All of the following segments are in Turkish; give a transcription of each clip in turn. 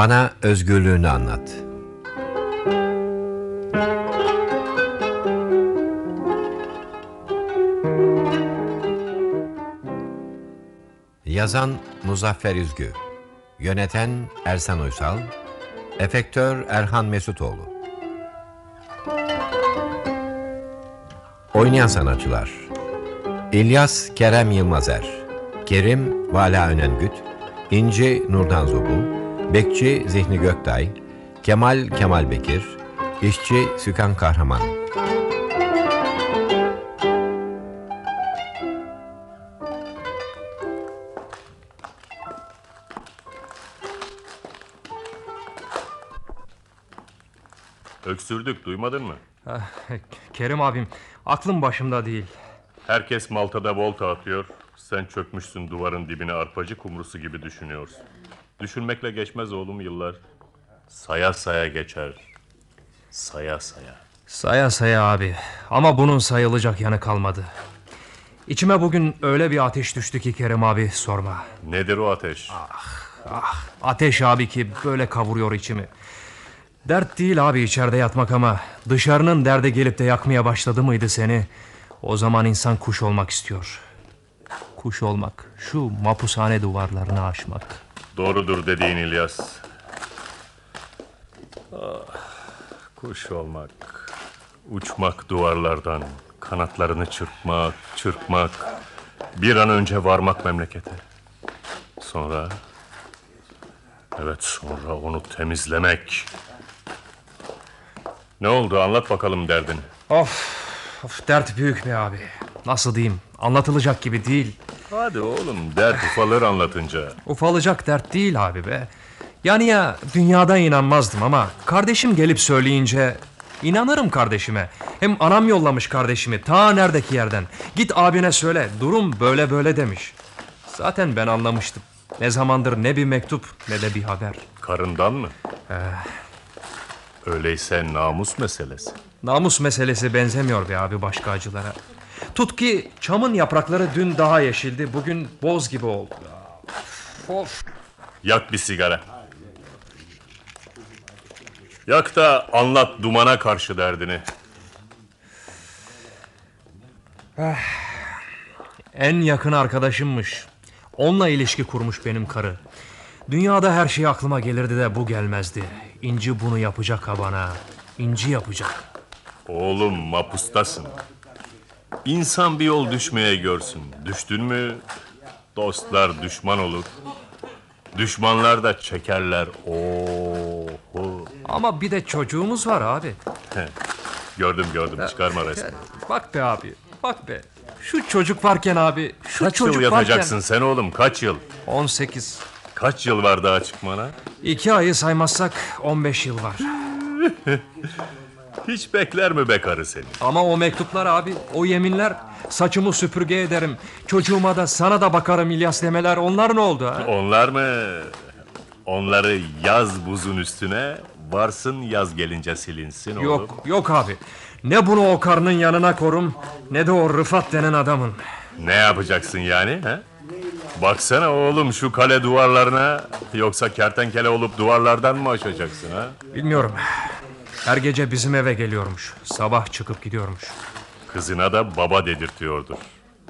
Bana özgürlüğünü anlat. Yazan Muzaffer Üzgü. Yöneten Ersan Uysal. Efektör Erhan Mesutoğlu. Oynayan sanatçılar. İlyas Kerem Yılmazer. Kerim Vala Önengüt. İnci Nurdan Zobu. Bekçi Zihni Göktay. Kemal Kemal Bekir. İşçi Sükan Kahraman Öksürdük duymadın mı? Ah, Kerim abim aklım başımda değil. Herkes Malta'da volta atıyor. Sen çökmüşsün duvarın dibine arpacı kumrusu gibi düşünüyorsun. Düşünmekle geçmez oğlum yıllar. Saya saya geçer. Saya saya. Saya saya abi ama bunun sayılacak yanı kalmadı. İçime bugün öyle bir ateş düştü ki Kerim abi sorma. Nedir o ateş? Ateş abi ki böyle kavuruyor içimi. Dert değil abi içeride yatmak ama dışarının derde gelip de yakmaya başladı mıydı seni? O zaman insan kuş olmak istiyor. Kuş olmak, şu mapushane duvarlarını aşmak. Doğrudur dediğin İlyas. Ah, kuş olmak, uçmak duvarlardan, kanatlarını çırpmak, çırpmak, bir an önce varmak memlekete. Sonra, evet sonra onu temizlemek. Ne oldu anlat bakalım derdini. Of, of dert büyük be abi. Nasıl diyeyim? Anlatılacak gibi değil. Hadi oğlum dert ufalır anlatınca. Ufalacak dert değil abi be. Yani ya dünyada inanmazdım ama kardeşim gelip söyleyince inanırım kardeşime. Hem anam yollamış kardeşimi ta neredeki yerden. Git abine söyle durum böyle böyle demiş. Zaten ben anlamıştım. Ne zamandır ne bir mektup ne de bir haber. Karından mı? Öyleyse namus meselesi. Namus meselesi benzemiyor be abi başka acılara. Tut ki çamın yaprakları dün daha yeşildi bugün boz gibi oldu. Of. Yak bir sigara. Yak da anlat dumana karşı derdini. En yakın arkadaşımmış. Onunla ilişki kurmuş benim karı. Dünyada her şey aklıma gelirdi de bu gelmezdi. İnci bunu yapacak ha bana. İnci yapacak. Oğlum mapustasın. İnsan bir yol düşmeye görsün. Düştün mü dostlar düşman olur. Düşmanlar da çekerler. Oho. Ama bir de çocuğumuz var abi. Gördüm gördüm çıkarma resmi. Bak be abi. Bak be. Şu çocuk varken abi. Şu Kaç yıl çocuk yatacaksın varken. sen oğlum kaç yıl? 18. Kaç yıl var daha çıkmana? İki ayı saymazsak 15 yıl var. Hiç bekler mi be karı seni? Ama o mektuplar abi, o yeminler saçımı süpürge ederim. Çocuğuma da sana da bakarım İlyas demeler onlar ne oldu ha? Onlar mı? Onları yaz buzun üstüne varsın yaz gelince silinsin oğlum. Yok, yok abi. Ne bunu o karının yanına korum ne de o Rıfat denen adamın. Ne yapacaksın yani? He? Baksana oğlum şu kale duvarlarına yoksa kertenkele olup duvarlardan mı aşacaksın ha? Bilmiyorum. Her gece bizim eve geliyormuş. Sabah çıkıp gidiyormuş. Kızına da baba dedirtiyordur.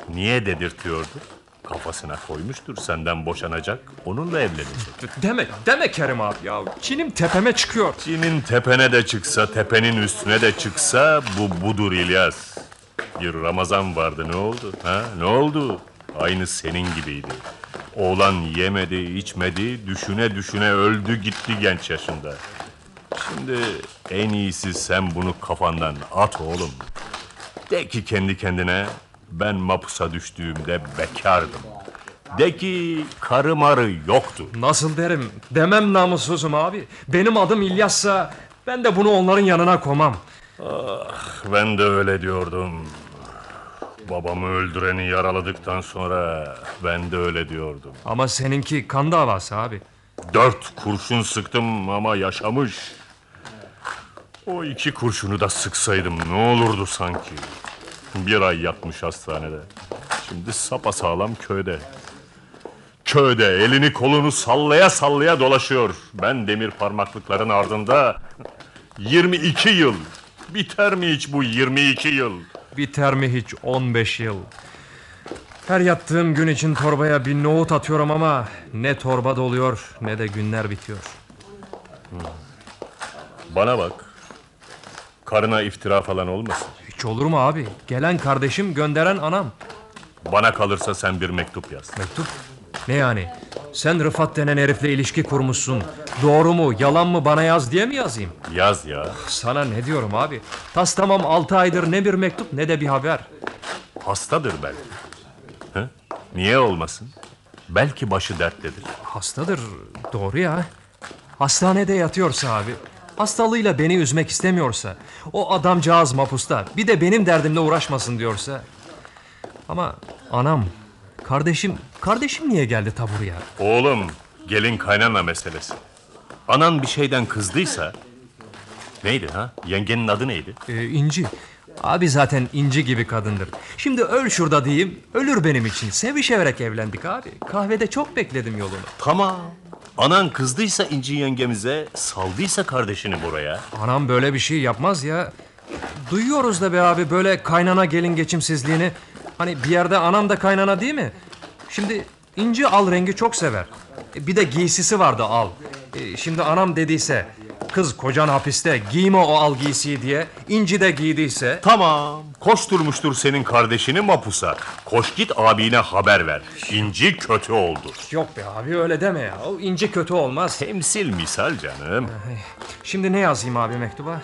Niye dedirtiyordur? Kafasına koymuştur senden boşanacak, onunla evlenecek. Deme, deme Kerim abi ya. Çinim tepeme çıkıyor. Cinin tepene de çıksa, tepenin üstüne de çıksa bu budur İlyas. Bir Ramazan vardı ne oldu? Ha? Ne oldu? Aynı senin gibiydi. Oğlan yemedi, içmedi, düşüne düşüne öldü gitti genç yaşında. Şimdi en iyisi sen bunu kafandan at oğlum. De ki kendi kendine ben mapusa düştüğümde bekardım. De ki karı marı yoktu. Nasıl derim? Demem namussuzum abi. Benim adım İlyas'sa ben de bunu onların yanına komam. Ben de öyle diyordum. Babamı öldüreni yaraladıktan sonra ben de öyle diyordum. Ama seninki kan davası abi. Dört kurşun sıktım ama yaşamış. O iki kurşunu da sıksaydım ne olurdu sanki? Bir ay yatmış hastanede. Şimdi sapasağlam köyde. Köyde elini kolunu sallaya sallaya dolaşıyor. Ben demir parmaklıkların ardında 22 yıl. Biter mi hiç bu 22 yıl? Biter mi hiç 15 yıl? Her yattığım gün için torbaya bir nohut atıyorum ama ne torba doluyor ne de günler bitiyor. Bana bak. Karına iftira falan olmasın. Hiç olur mu abi? Gelen kardeşim gönderen anam. Bana kalırsa sen bir mektup yaz. Mektup? Ne yani? Sen Rıfat denen herifle ilişki kurmuşsun. Doğru mu yalan mı bana yaz diye mi yazayım? Yaz ya. Sana ne diyorum abi? Tas tamam 6 aydır ne bir mektup ne de bir haber. Hastadır belki. Hı? Niye olmasın? Belki başı derttedir. Hastadır doğru ya. Hastanede yatıyorsa abi. Hastalığıyla beni üzmek istemiyorsa. O adamcağız mapusta. Bir de benim derdimle uğraşmasın diyorsa. Ama anam, kardeşim, kardeşim niye geldi ta buraya? Oğlum, gelin kaynana meselesi. Anan bir şeyden kızdıysa... Neydi ha? Yengenin adı neydi? Ee, İnci. Abi zaten inci gibi kadındır. Şimdi öl şurada diyeyim, ölür benim için. Sevişerek evlendik abi. Kahvede çok bekledim yolunu. Tamam. Anan kızdıysa İnci yengemize, saldıysa kardeşini buraya. Anam böyle bir şey yapmaz ya. Duyuyoruz da be abi böyle kaynana gelin geçimsizliğini. Hani bir yerde anam da kaynana değil mi? Şimdi inci al rengi çok sever. E, Bir de giysisi vardı al. E, Şimdi anam dediyse kız kocan hapiste giyme o al giysiyi diye inci de giydiyse Tamam. Koşturmuştur senin kardeşini mapusa. Koş git abine haber ver. İnci kötü oldu. yok be abi öyle deme ya. O inci kötü olmaz. Temsil misal canım. Şimdi ne yazayım abi mektuba?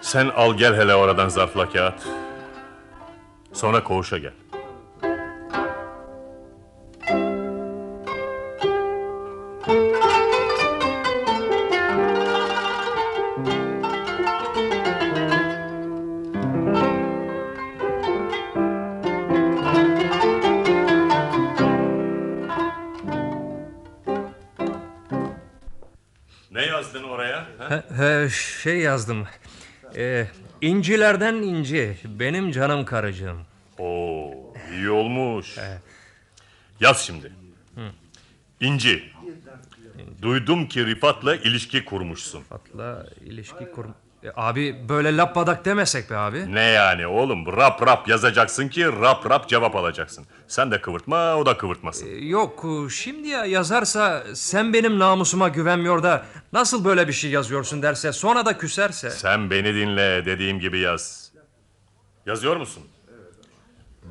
Sen al gel hele oradan zarfla kağıt. Sonra koğuşa gel. Ne yazdın oraya? ha? He, şey yazdım. E, incilerden inci benim canım karıcığım. Oo, iyi olmuş. Yaz şimdi. İnci. Duydum ki Rifat'la ilişki kurmuşsun. Atla ilişki kur... E, abi böyle lappadak demesek be abi. Ne yani oğlum? Rap rap yazacaksın ki rap rap cevap alacaksın. Sen de kıvırtma, o da kıvırtmasın. E, Yok şimdi ya yazarsa sen benim namusuma güvenmiyor da nasıl böyle bir şey yazıyorsun derse sonra da küserse. Sen beni dinle, dediğim gibi yaz. Yazıyor musun?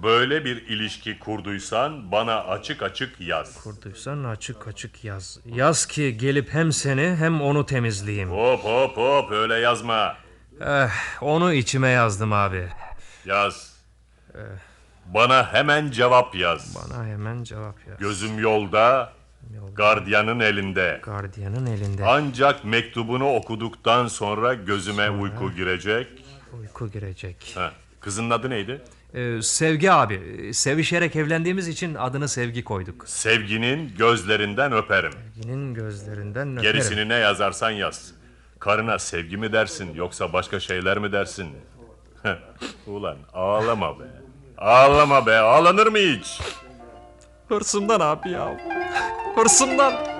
Böyle bir ilişki kurduysan bana açık açık yaz. Kurduysan açık açık yaz. Yaz ki gelip hem seni hem onu temizleyeyim. Hop hop hop öyle yazma. Eh, onu içime yazdım abi. Yaz. Bana hemen cevap yaz. Bana hemen cevap yaz. Gözüm yolda, gardiyanın elinde. Gardiyanın elinde Ancak mektubunu okuduktan sonra gözüme uyku girecek. uyku girecek. Heh, Kızın adı neydi? Ee, sevgi abi. Sevişerek evlendiğimiz için adını Sevgi koyduk. Sevginin gözlerinden öperim. Sevginin gözlerinden öperim. Gerisini ne yazarsan yaz. Karına sevgi mi dersin yoksa başka şeyler mi dersin? Ulan ağlama be. Ağlama be. Ağlanır mı hiç? Hırsımdan abi ya. Hırsımdan.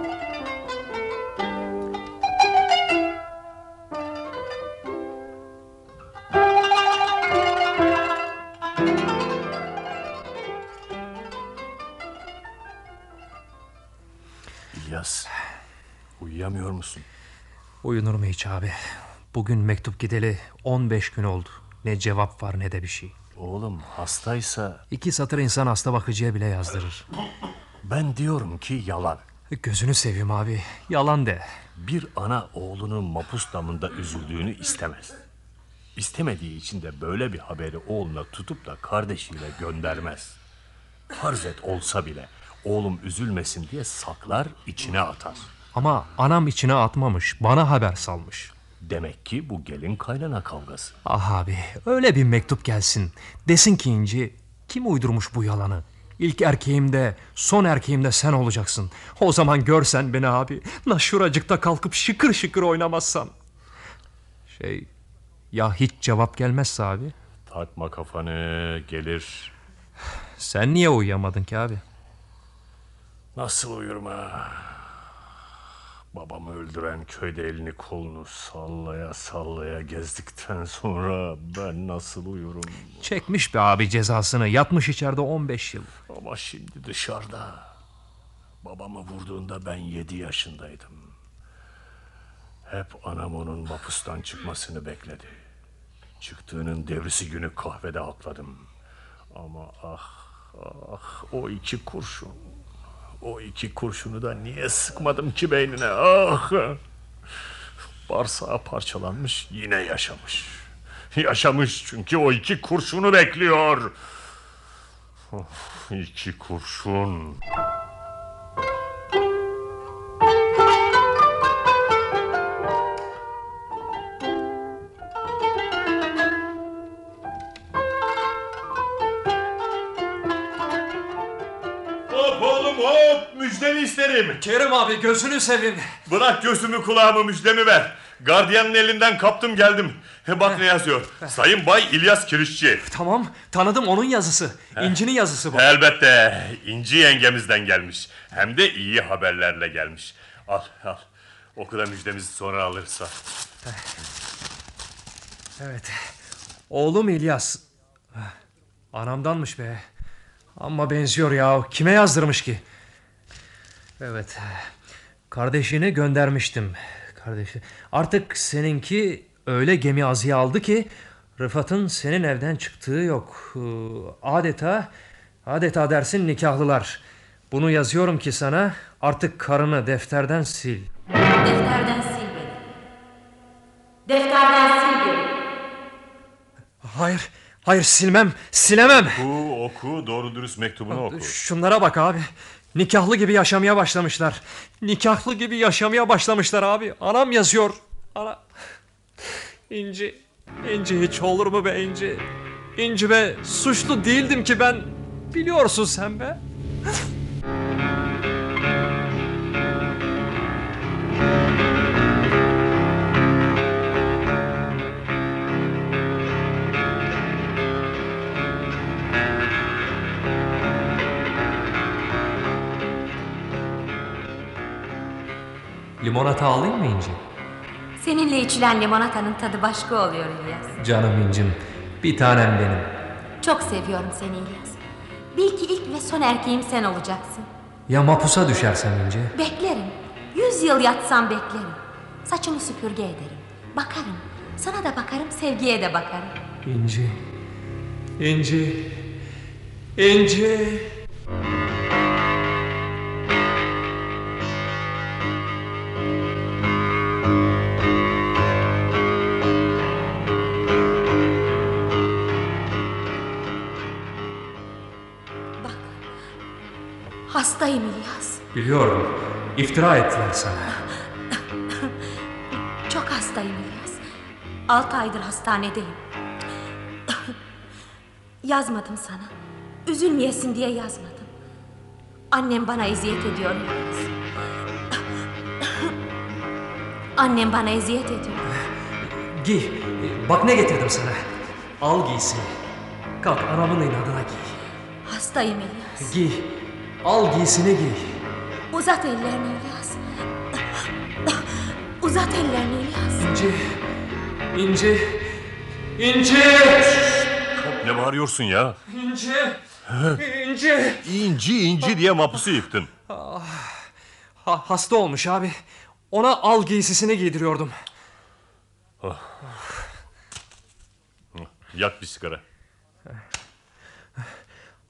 Uyuyamıyor musun? Uyunur mu hiç abi? Bugün mektup gideli 15 gün oldu. Ne cevap var ne de bir şey. Oğlum hastaysa İki satır insan hasta bakıcıya bile yazdırır. ben diyorum ki yalan. Gözünü seveyim abi. Yalan de. Bir ana oğlunun mapus damında üzüldüğünü istemez. İstemediği için de böyle bir haberi oğluna tutup da kardeşiyle göndermez. Farz et olsa bile oğlum üzülmesin diye saklar içine atar. Ama anam içine atmamış. Bana haber salmış. Demek ki bu gelin kaynana kavgası. Ah abi öyle bir mektup gelsin. Desin ki İnci Kim uydurmuş bu yalanı? İlk erkeğimde, son erkeğimde sen olacaksın. O zaman görsen beni abi. Na şuracıkta kalkıp şıkır şıkır oynamazsam. Şey, ya hiç cevap gelmezse abi? Takma kafanı gelir. Sen niye uyuyamadın ki abi? Nasıl uyurum ha? Babamı öldüren köyde elini kolunu sallaya sallaya gezdikten sonra ben nasıl uyurum? Çekmiş be abi cezasını. Yatmış içeride 15 yıl. Ama şimdi dışarıda. Babamı vurduğunda ben yedi yaşındaydım. Hep anam onun mapustan çıkmasını bekledi. Çıktığının devrisi günü kahvede atladım. Ama ah ah o iki kurşun. O iki kurşunu da niye sıkmadım ki beynine ah. Bağırsağı parçalanmış yine yaşamış. Yaşamış çünkü o iki kurşunu bekliyor. Of, iki kurşun. İsterim. Kerim abi gözünü seveyim. Bırak göğsümü kulağımı müjdemi ver. Gardiyanın elinden kaptım geldim. Bak ne yazıyor. Sayın Bay İlyas Kirişçi. Tamam tanıdım onun yazısı. İnci'nin yazısı bu. Elbette İnci yengemizden gelmiş. Hem de iyi haberlerle gelmiş. Al al. Oku da müjdemizi sonra alırsa. Evet. Oğlum İlyas. Anamdanmış be. Ama benziyor ya. Kime yazdırmış ki? Evet. Kardeşini göndermiştim. Kardeşi. Artık seninki öyle gemi azıya aldı ki Rıfat'ın senin evden çıktığı yok. Ee, Adeta adeta dersin nikahlılar. Bunu yazıyorum ki sana artık karını defterden sil. Defterden sil beni. Defterden sil beni. Hayır, hayır silmem, silemem. Oku oku doğru dürüst mektubunu oku. Şunlara bak abi. Nikahlı gibi yaşamaya başlamışlar. Nikahlı gibi yaşamaya başlamışlar abi. Anam yazıyor. Ana. İnci. İnci hiç olur mu be İnci? İnci be suçlu değildim ki ben. Biliyorsun sen be. Limonata alayım mı İnci? Seninle içilen limonatanın tadı başka oluyor İlyas. Canım İncim. Bir tanem benim. Çok seviyorum seni İlyas. Bil ki ilk ve son erkeğim sen olacaksın. Ya mapusa düşersem İnci? Beklerim. Yüz yıl yatsam beklerim. Saçımı süpürge ederim. Bakarım. Sana da bakarım, sevgiye de bakarım. İnci. İnci. İnci. Hastayım İlyas. Biliyorum. İftira ettiler sana. Çok hastayım İlyas. Altı aydır hastanedeyim. Yazmadım sana. Üzülmeyesin diye yazmadım. Annem bana eziyet ediyor İlyas. Annem bana eziyet ediyor. Giy. Bak ne getirdim sana. Al giysini. Kalk anamın inadına giy. Hastayım İlyas. Giy. Al giysini giy. Uzat ellerini İlyas. Uzat ellerini İlyas. İnci. İnci. İnci. Ne bağırıyorsun ya? İnci. İnci. İnci inci diye mapusu yıktın. Ha, hasta olmuş abi. Ona al giysisini giydiriyordum. Yak bir sigara.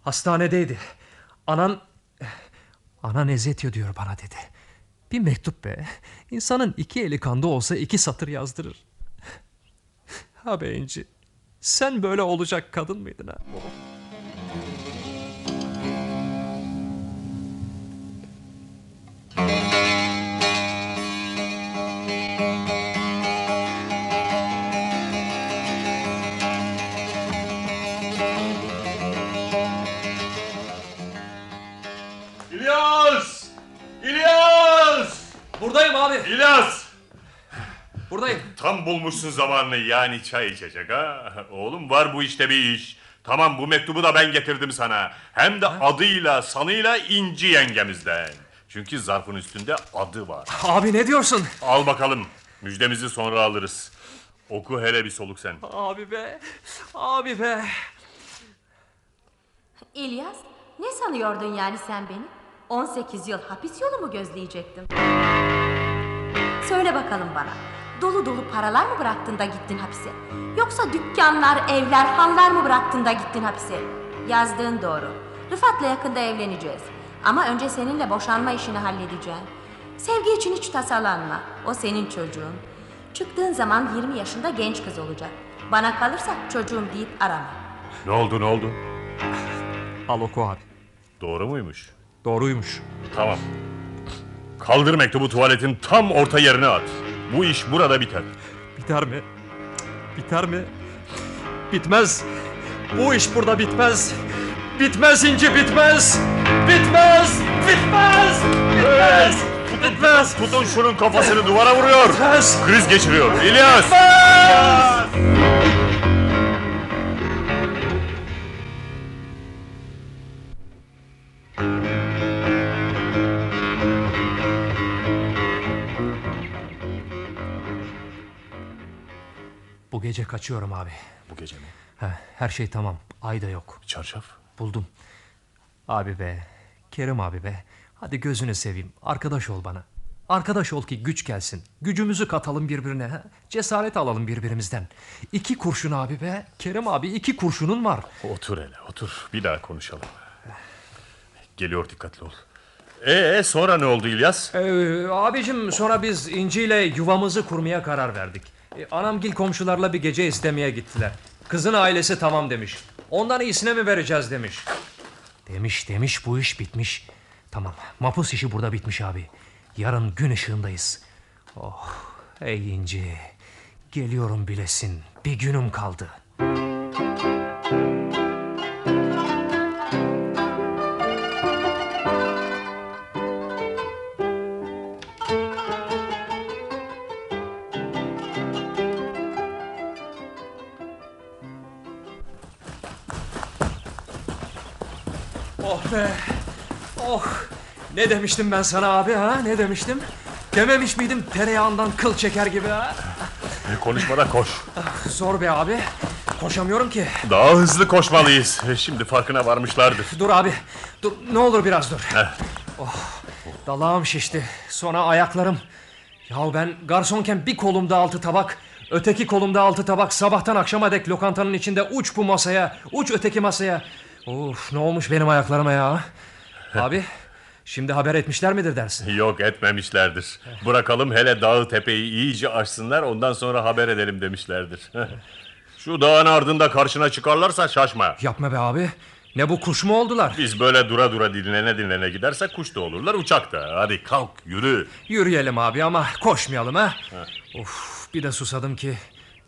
Hastanedeydi. Anan... Anan eziyet ediyor bana dedi. Bir mektup be. İnsanın iki eli kanda olsa iki satır yazdırır. Ha be. Sen böyle olacak kadın mıydın ha? Abi. İlyas! Buradayım. Tam bulmuşsun zamanını yani çay içecek ha. Oğlum var bu işte bir iş. Tamam bu mektubu da ben getirdim sana. Hem de adıyla sanıyla İnci yengemizden. Çünkü zarfın üstünde adı var. Abi ne diyorsun? Al bakalım. Müjdemizi sonra alırız. Oku hele bir soluk sen. Abi be. Abi be. İlyas, ne sanıyordun yani sen beni? 18 yıl hapis yolu mu gözleyecektin? Söyle bakalım bana. Dolu dolu paralar mı bıraktın da gittin hapise? Yoksa dükkanlar, evler, hanlar mı bıraktın da gittin hapise? Yazdığın doğru. Rıfat'la yakında evleneceğiz. Ama önce seninle boşanma işini halledeceğim. Sevgi için hiç tasalanma. O senin çocuğun. Çıktığın zaman 20 yaşında genç kız olacak. Bana kalırsa çocuğum deyip arama. Ne oldu ne oldu? Al oku abi. Doğru muymuş? Doğruymuş. Tamam. Kaldır mektubu tuvaletin tam orta yerine at. Bu iş burada biter. Biter mi? Biter mi? Bitmez. Bu iş burada bitmez. Bitmez inci bitmez. Bitmez. Bitmez. Bitmez. Bitmez. Tutun şunun kafasını duvara vuruyor. Bitmez. Kriz geçiriyor. İlyas! Bu gece kaçıyorum abi. Bu gece mi? Heh, her şey tamam. Ay da yok. Çarşaf. Buldum. Abi be. Kerim abi be. Hadi gözünü seveyim. Arkadaş ol bana. Arkadaş ol ki güç gelsin. Gücümüzü katalım birbirine. ha? Cesaret alalım birbirimizden. İki kurşun abi be. Kerim abi iki kurşunun var. Otur hele otur. Bir daha konuşalım. Geliyor dikkatli ol. Ee sonra ne oldu İlyas? Ee, abicim sonra biz İnci ile yuvamızı kurmaya karar verdik. Ee, anamgil komşularla bir gece istemeye gittiler. Kızın ailesi tamam demiş. Ondan iyisine mi vereceğiz demiş. Demiş demiş bu iş bitmiş. Tamam mapus işi burada bitmiş abi. Yarın gün ışığındayız. Oh ey İnci. Geliyorum bilesin. Bir günüm kaldı. Oh be. Oh. Ne demiştim ben sana abi ha? Ne demiştim? Dememiş miydim tereyağından kıl çeker gibi ha? Konuşmada koş. Zor be abi. Koşamıyorum ki. Daha hızlı koşmalıyız. Şimdi farkına varmışlardır. Dur abi. Dur ne olur biraz dur. Heh. Oh. Dalağım şişti. Sonra ayaklarım. Ya ben garsonken bir kolumda altı tabak, öteki kolumda altı tabak sabahtan akşama dek lokantanın içinde uç bu masaya, uç öteki masaya. Of ne olmuş benim ayaklarıma ya. Abi şimdi haber etmişler midir dersin? Yok etmemişlerdir. Bırakalım hele dağı tepeyi iyice aşsınlar ondan sonra haber edelim demişlerdir. Şu dağın ardında karşına çıkarlarsa şaşma. Yapma be abi. Ne bu kuş mu oldular? Biz böyle dura dura dinlene dinlene gidersek kuş da olurlar uçak da. Hadi kalk yürü. Yürüyelim abi ama koşmayalım ha. Of bir de susadım ki.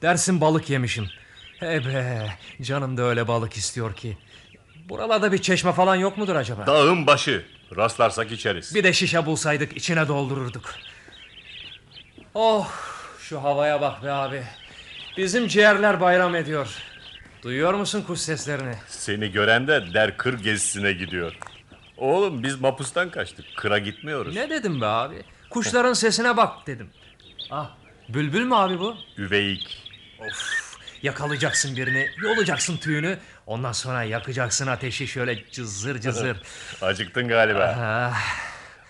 Dersin balık yemişim. He be canım da öyle balık istiyor ki. Buralarda bir çeşme falan yok mudur acaba? Dağın başı. Rastlarsak içeriz. Bir de şişe bulsaydık içine doldururduk. Oh şu havaya bak be abi. Bizim ciğerler bayram ediyor. Duyuyor musun kuş seslerini? Seni gören de der kır gezisine gidiyor. Oğlum biz mapustan kaçtık. Kıra gitmiyoruz. Ne dedim be abi? Kuşların sesine bak dedim. Ah bülbül mü abi bu? Üveyik. Of yakalayacaksın birini yolacaksın tüyünü ondan sonra yakacaksın ateşi şöyle cızır cızır. Acıktın galiba. ah,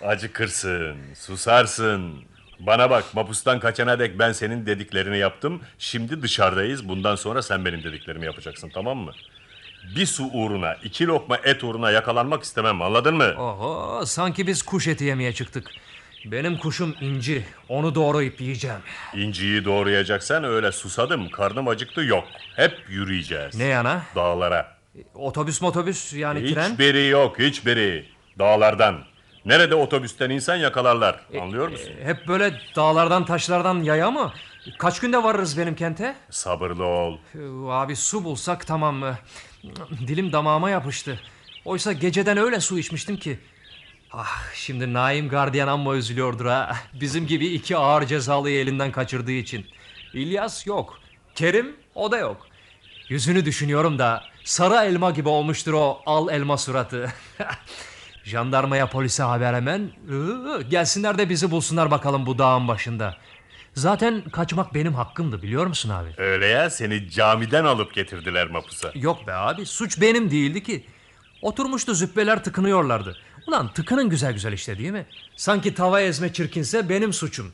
Acıkırsın, susarsın. Bana bak mapustan kaçana dek ben senin dediklerini yaptım. Şimdi dışarıdayız. Bundan sonra sen benim dediklerimi yapacaksın tamam mı? Bir su uğruna, iki lokma et uğruna yakalanmak istemem anladın mı? oho sanki biz kuş eti yemeye çıktık. Benim kuşum inci onu doğrayıp yiyeceğim. İnciyi doğrayacaksan öyle susadım, karnım acıktı yok. Hep yürüyeceğiz. Ne yana? Dağlara. Otobüs motobüs yani tren? Hiçbiri yok, hiçbiri. Dağlardan. Nerede otobüsten insan yakalarlar. Anlıyor musun? Hep böyle dağlardan taşlardan yaya mı? Kaç günde varırız benim kente? Sabırlı ol. Abi su bulsak tamam mı? Dilim damağıma yapıştı. Oysa geceden öyle su içmiştim ki. Ah, şimdi Naim gardiyan amma üzülüyordur ha. Bizim gibi iki ağır cezalıyı elinden kaçırdığı için. İlyas yok. Kerim o da yok. Yüzünü düşünüyorum da sarı elma gibi olmuştur o al elma suratı. Jandarmaya polise haber hemen. Gelsinler de bizi bulsunlar bakalım bu dağın başında. Zaten kaçmak benim hakkımdı biliyor musun abi? Öyle ya seni camiden alıp getirdiler mapusa. Yok be abi suç benim değildi ki. Oturmuştu züppeler tıkınıyorlardı. Ulan tıkının güzel güzel işte değil mi? Sanki tava ezme çirkinse benim suçum.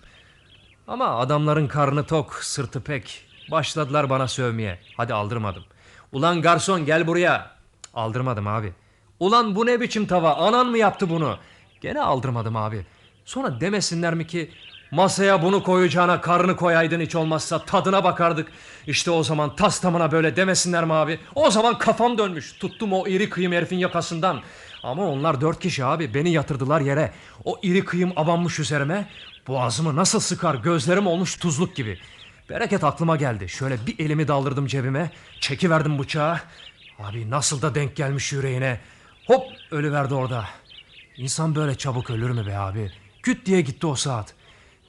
Ama adamların karnı tok, sırtı pek. Başladılar bana sövmeye. Hadi aldırmadım. Ulan garson gel buraya. Aldırmadım abi. Ulan bu ne biçim tava? Anan mı yaptı bunu? Gene aldırmadım abi. Sonra demesinler mi ki masaya bunu koyacağına karnı koyaydın hiç olmazsa tadına bakardık. İşte o zaman tas tamına böyle demesinler mi abi? O zaman kafam dönmüş. Tuttum o iri kıyım herifin yakasından. Ama onlar dört kişi abi beni yatırdılar yere. O iri kıyım abanmış üzerime. Boğazımı nasıl sıkar gözlerim olmuş tuzluk gibi. Bereket aklıma geldi. Şöyle bir elimi daldırdım cebime. Çekiverdim bıçağı. Abi nasıl da denk gelmiş yüreğine. Hop ölüverdi orada. İnsan böyle çabuk ölür mü be abi? Küt diye gitti o saat.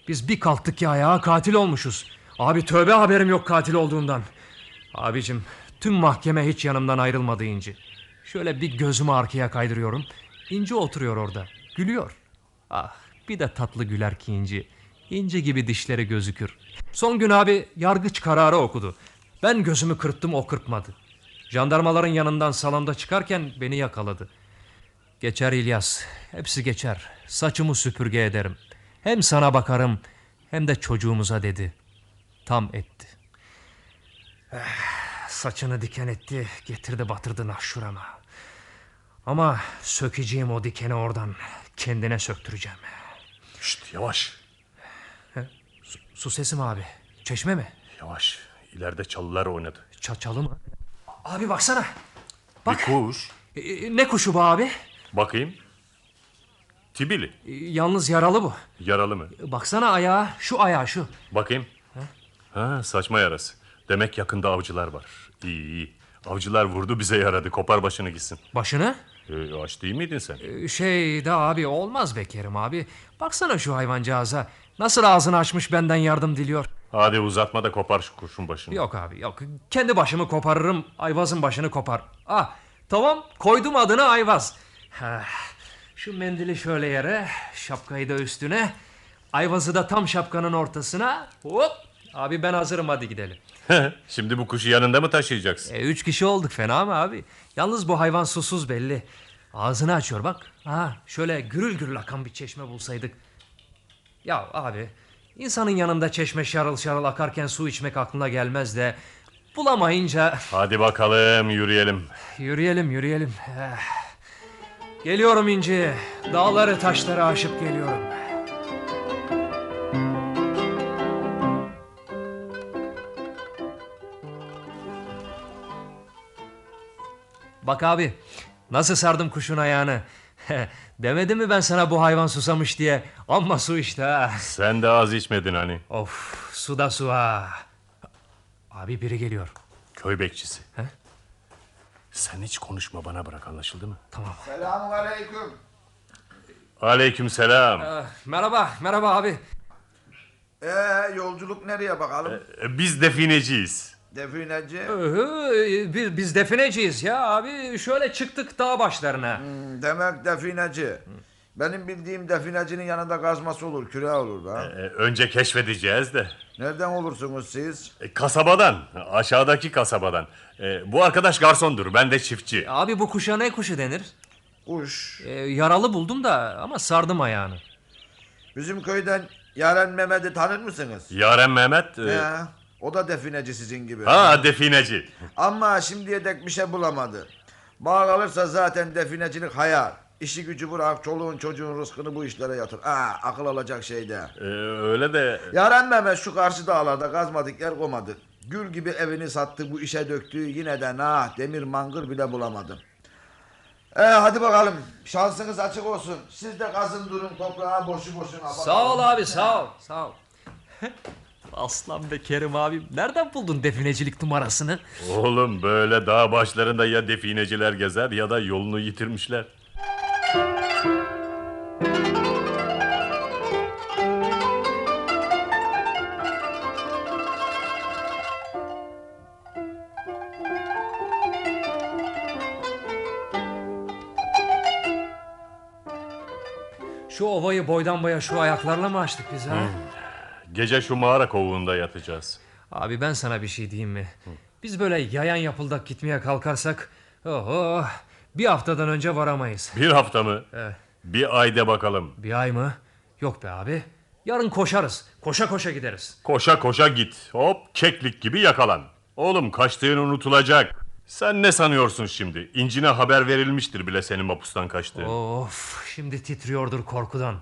Biz bir kalktık ki ayağa katil olmuşuz. Abi tövbe haberim yok katil olduğundan. Abicim tüm mahkeme hiç yanımdan ayrılmadı İnci. Şöyle bir gözümü arkaya kaydırıyorum. İnci oturuyor orada. Gülüyor. Ah bir de tatlı güler ki İnci. İnci gibi dişleri gözükür. Son gün abi yargıç kararı okudu. Ben gözümü kırptım o kırpmadı. Jandarmaların yanından salonda çıkarken beni yakaladı. Geçer İlyas. Hepsi geçer. Saçımı süpürge ederim. Hem sana bakarım hem de çocuğumuza dedi. Tam etti. Eh, saçını diken etti. Getirdi batırdı nahşurama. Ama sökeceğim o dikeni oradan. Kendine söktüreceğim. Şşt yavaş. Su sesi mi abi? Çeşme mi? Yavaş. İleride çalılar oynadı. Çaçalı mı? Abi baksana. Bir kuş. E, ne kuşu bu abi? Bakayım. Tibili. E, yalnız yaralı bu. Yaralı mı? Baksana ayağı. Şu ayağı şu. Bakayım. Ha saçma yarası. Demek yakında avcılar var. İyi iyi. Avcılar vurdu bize yaradı. Kopar başını gitsin. Başını? Ee, aç değil miydin sen? E, Şey de abi olmaz be Kerim abi. Baksana şu hayvancağıza. Nasıl ağzını açmış benden yardım diliyor. Hadi uzatma da kopar şu kuşun başını. Yok abi yok. Kendi başımı koparırım. Ayvaz'ın başını kopar. Ah tamam koydum adını Ayvaz. Ha, şu mendili şöyle yere. Şapkayı da üstüne. Ayvaz'ı da tam şapkanın ortasına. Hop. Abi ben hazırım hadi gidelim. Şimdi bu kuşu yanında mı taşıyacaksın? E, üç kişi olduk fena mı abi? Yalnız bu hayvan susuz belli. Ağzını açıyor bak. Ha, şöyle gürül gürül akan bir çeşme bulsaydık. Ya abi insanın yanında çeşme şarıl şarıl akarken su içmek aklına gelmez de bulamayınca Hadi bakalım yürüyelim. yürüyelim yürüyelim. Eh. Geliyorum İnci. Dağları taşları aşıp geliyorum. Bak abi nasıl sardım kuşun ayağını. Demedim mi ben sana bu hayvan susamış diye. Amma su işte ha. Sen de az içmedin hani. Of su da su ha. Abi biri geliyor. Köy bekçisi. Sen hiç konuşma bana bırak anlaşıldı mı? Selamun aleyküm. Aleyküm selam. Ah, merhaba merhaba abi. Ee, yolculuk nereye bakalım? Ee, Biz defineciyiz. Defineci. Öhü, biz, biz defineciyiz ya abi. Şöyle çıktık dağ başlarına. Hmm, Demek defineci. Benim bildiğim definecinin yanında kazması olur, küre olur Ee, be. Önce keşfedeceğiz de. Nereden olursunuz siz? E, Kasabadan, aşağıdaki kasabadan. E, bu arkadaş garsondur, ben de çiftçi. Abi bu kuşa ne kuşu denir? Kuş. Ee, yaralı buldum da ama sardım ayağını. Bizim köyden Yaren Mehmet'i tanır mısınız? Yaren Mehmet, e, He, o da defineci sizin gibi. ha defineci. Ama şimdiye dek bir şey bulamadı. Bağ kalırsa zaten definecilik hayal. İşi gücü bırak, çoluğun çocuğun rızkını bu işlere yatır. Aa, akıl alacak şey de. E, öyle de Yaren Mehmet şu karşı dağlarda kazmadık yer komadı. Gül gibi evini sattı bu işe döktü yine de nah demir mangır bile bulamadım. Ee, hadi bakalım şansınız açık olsun. Siz de kazın durun toprağa boşu boşuna. Sağ ol abi sağ ol. Sağ ol. Aslan ve Kerim abim nereden buldun definecilik numarasını? Oğlum böyle dağ başlarında ya defineciler gezer ya da yolunu yitirmişler. Şu ovayı boydan boya şu ayaklarla mı açtık biz ha? Hmm. Gece şu mağara kovuğunda yatacağız. Abi ben sana bir şey diyeyim mi? Biz böyle yayan yapıldak gitmeye kalkarsak... Oho, bir haftadan önce varamayız. Bir hafta mı? Evet. Bir ayda bakalım. Bir ay mı? Yok be abi. Yarın koşarız. Koşa koşa gideriz. Koşa koşa git. Hop keklik gibi yakalan. Oğlum kaçtığın unutulacak. Sen ne sanıyorsun şimdi? İncine haber verilmiştir bile senin mapustan kaçtığın. Of şimdi titriyordur korkudan.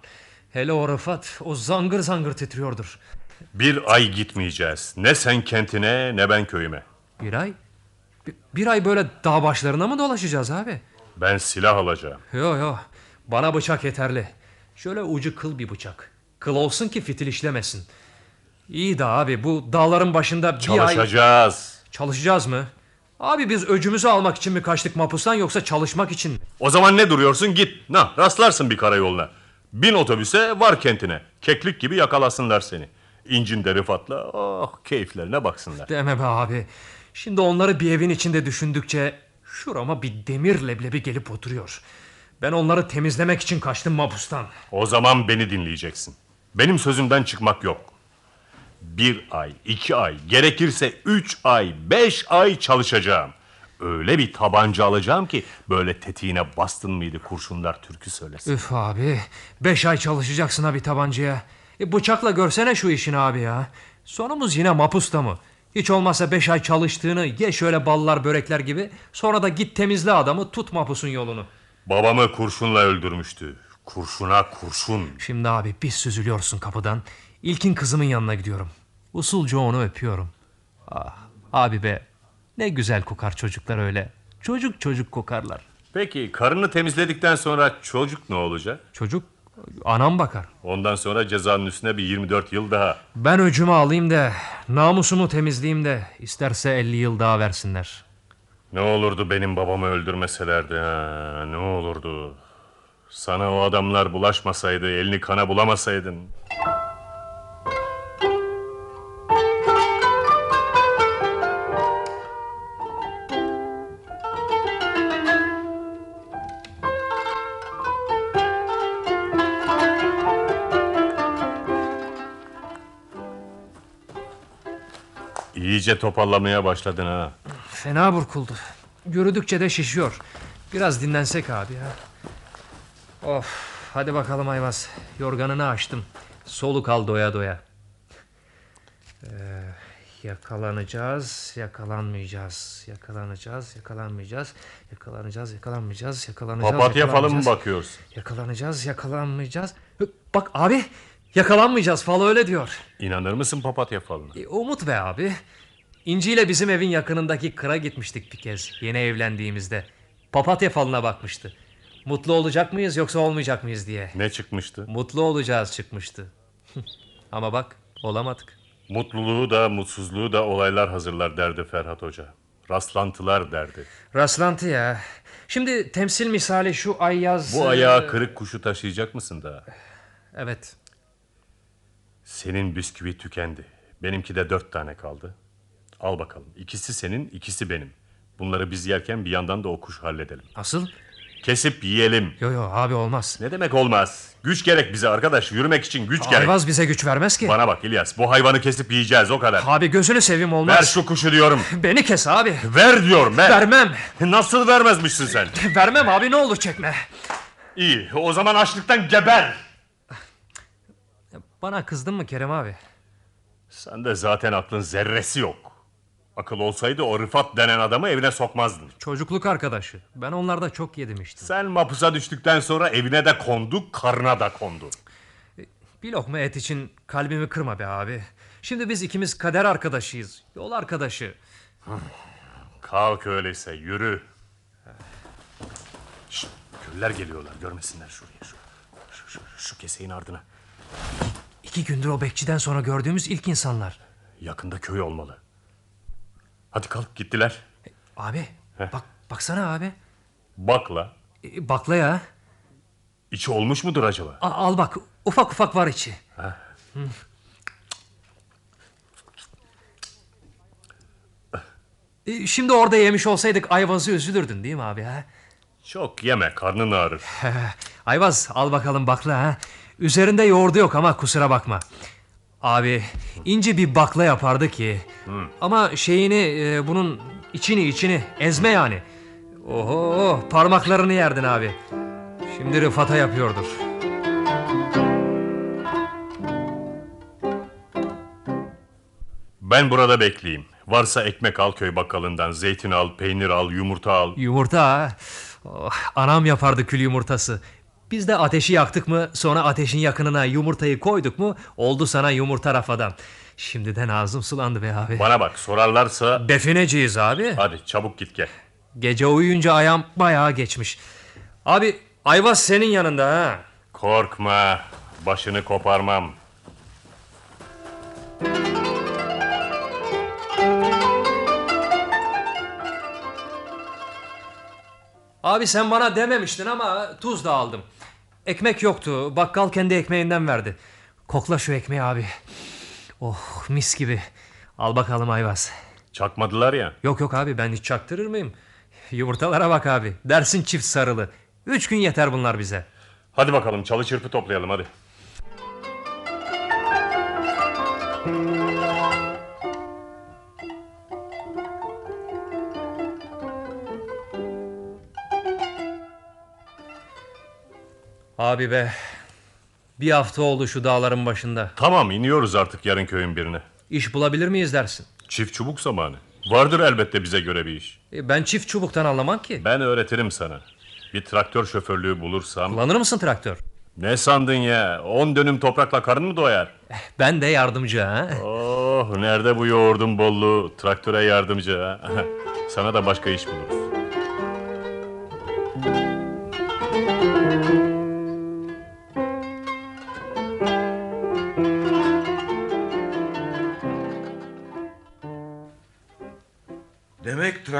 Hele o Rıfat o zangır zangır titriyordur. Bir ay gitmeyeceğiz. Ne sen kentine ne ben köyüme. Bir ay? Bir, bir ay böyle dağ başlarına mı dolaşacağız abi? Ben silah alacağım. Yo yo bana bıçak yeterli. Şöyle ucu kıl bir bıçak. Kıl olsun ki fitil işlemesin. İyi de abi bu dağların başında bir ay... Çalışacağız. Çalışacağız mı? Abi biz öcümüzü almak için mi kaçtık mapustan yoksa çalışmak için mi? O zaman ne duruyorsun git. Na rastlarsın bir karayoluna. Bin otobüse var kentine. Keklik gibi yakalasınlar seni. İncinde Rıfat'la oh keyiflerine baksınlar. Deme be abi. Şimdi onları bir evin içinde düşündükçe şurama bir demir leblebi gelip oturuyor. Ben onları temizlemek için kaçtım mapustan. O zaman beni dinleyeceksin. Benim sözümden çıkmak yok. Bir ay, iki ay, gerekirse üç ay, beş ay çalışacağım. Öyle bir tabanca alacağım ki böyle tetiğine bastın mıydı kurşunlar türkü söylesin. Üf abi. Beş ay çalışacaksın ha bir tabancaya. E bıçakla görsene şu işini abi ya. Sonumuz yine mapusta mı? Hiç olmazsa beş ay çalıştığını ye şöyle ballar börekler gibi. Sonra da git temizle adamı tut mapusun yolunu. Babamı kurşunla öldürmüştü. Kurşuna kurşun. Şimdi abi bir süzülüyorsun kapıdan. İlkin kızımın yanına gidiyorum. Usulca onu öpüyorum. Ah abi be ne güzel kokar çocuklar öyle. Çocuk çocuk kokarlar. Peki karını temizledikten sonra çocuk ne olacak? Çocuk anam bakar. Ondan sonra cezanın üstüne bir 24 yıl daha. Ben öcümü alayım da namusumu temizleyeyim de isterse 50 yıl daha versinler. Ne olurdu benim babamı öldürmeselerdi ha, ne olurdu? Sana o adamlar bulaşmasaydı, elini kana bulamasaydın. İyice topallamaya başladın ha. Fena burkuldu. Yürüdükçe de şişiyor. Biraz dinlensek abi ya. Of hadi bakalım Ayvaz. Yorganını açtım. Soluk al doya doya. Ee, yakalanacağız, yakalanmayacağız. Yakalanacağız, yakalanmayacağız. Yakalanacağız, yakalanmayacağız, yakalanacağız. Papatya falı mı bakıyorsun? Yakalanacağız, yakalanmayacağız. Bak abi, yakalanmayacağız falı öyle diyor. İnanır mısın papatya falına? E, umut be abi. İnci ile bizim evin yakınındaki kıra gitmiştik bir kez yeni evlendiğimizde. Papatya falına bakmıştı. Mutlu olacak mıyız yoksa olmayacak mıyız diye. Ne çıkmıştı? Mutlu olacağız çıkmıştı. Ama bak olamadık. Mutluluğu da mutsuzluğu da olaylar hazırlar derdi Ferhat Hoca. Rastlantılar derdi. Rastlantı ya. Şimdi temsil misali şu ay yaz... Bu ayağa kırık kuşu taşıyacak mısın daha? Evet. Senin bisküvi tükendi. Benimki de dört tane kaldı. Al bakalım. İkisi senin, ikisi benim. Bunları biz yerken bir yandan da o kuş halledelim. Asıl? Kesip yiyelim. Yo yo abi olmaz. Ne demek olmaz? Güç gerek bize arkadaş. Yürümek için güç gerek. Ayvaz bize güç vermez ki. Bana bak İlyas. Bu hayvanı kesip yiyeceğiz o kadar. Abi gözünü seveyim olmaz. Ver şu kuşu diyorum. Beni kes abi. Ver diyorum ver. Vermem. Nasıl vermezmişsin sen? Vermem abi ne olur çekme. İyi o zaman açlıktan geber. Bana kızdın mı Kerem abi? Sende zaten aklın zerresi yok. Akıl olsaydı o Rıfat denen adamı evine sokmazdın. Çocukluk arkadaşı. Ben onlarda çok yedim işte. Sen mapusa düştükten sonra evine de kondu, karına da kondu. Bir lokma et için kalbimi kırma be abi. Şimdi biz ikimiz kader arkadaşıyız. Yol arkadaşı. Kalk öyleyse yürü. Şşt, köylüler geliyorlar görmesinler şuraya. Şu, şu, şu, şu keseğin ardına. İki gündür o bekçiden sonra gördüğümüz ilk insanlar. Yakında köy olmalı. Hadi kalk gittiler. Abi bak baksana abi. Bakla. E, bakla ya. İçi olmuş mudur acaba? A- al bak ufak ufak var içi. Hı. E, Şimdi orada yemiş olsaydık ayvazı üzülürdün değil mi abi ha? Çok yeme karnın ağrır. Ayvaz al bakalım bakla ha. Üzerinde yoğurdu yok ama kusura bakma. Abi ince bir bakla yapardı ki. Ama şeyini e, bunun içini içini ezme yani. Oho parmaklarını yerdin abi. Şimdi Rıfat'a yapıyordur. Ben burada bekleyeyim. Varsa ekmek al köy bakkalından, zeytin al, peynir al, yumurta al. Yumurta ha. Oh, anam yapardı kül yumurtası. Biz de ateşi yaktık mı sonra ateşin yakınına yumurtayı koyduk mu oldu sana yumurta rafadan. Şimdiden ağzım sulandı be abi. Bana bak sorarlarsa Befineciyiz abi. hadi çabuk git gel. Gece uyuyunca ayağım bayağı geçmiş. Abi Ayvaz senin yanında ha. Korkma, başını koparmam. Abi sen bana dememiştin ama tuz da aldım. Ekmek yoktu. Bakkal kendi ekmeğinden verdi. Kokla şu ekmeği abi. Oh mis gibi. Al bakalım Ayvaz. Çakmadılar ya. Yok yok abi ben hiç çaktırır mıyım? Yumurtalara bak abi. Dersin çift sarılı. Üç gün yeter bunlar bize. Hadi bakalım çalı çırpı toplayalım hadi. Abi be. Bir hafta oldu şu dağların başında. Tamam iniyoruz artık yarın köyün birine. İş bulabilir miyiz dersin? Çift çubuk zamanı. Vardır elbette bize göre bir iş. E, ben çift çubuktan anlamam ki. Ben öğretirim sana. Bir traktör şoförlüğü bulursam... Kullanır mısın traktör? Ne sandın ya? On dönüm toprakla karın mı doyar? Ben de yardımcı ha. Oh nerede bu yoğurdun bolluğu? Traktöre yardımcı ha? Sana da başka iş buluruz.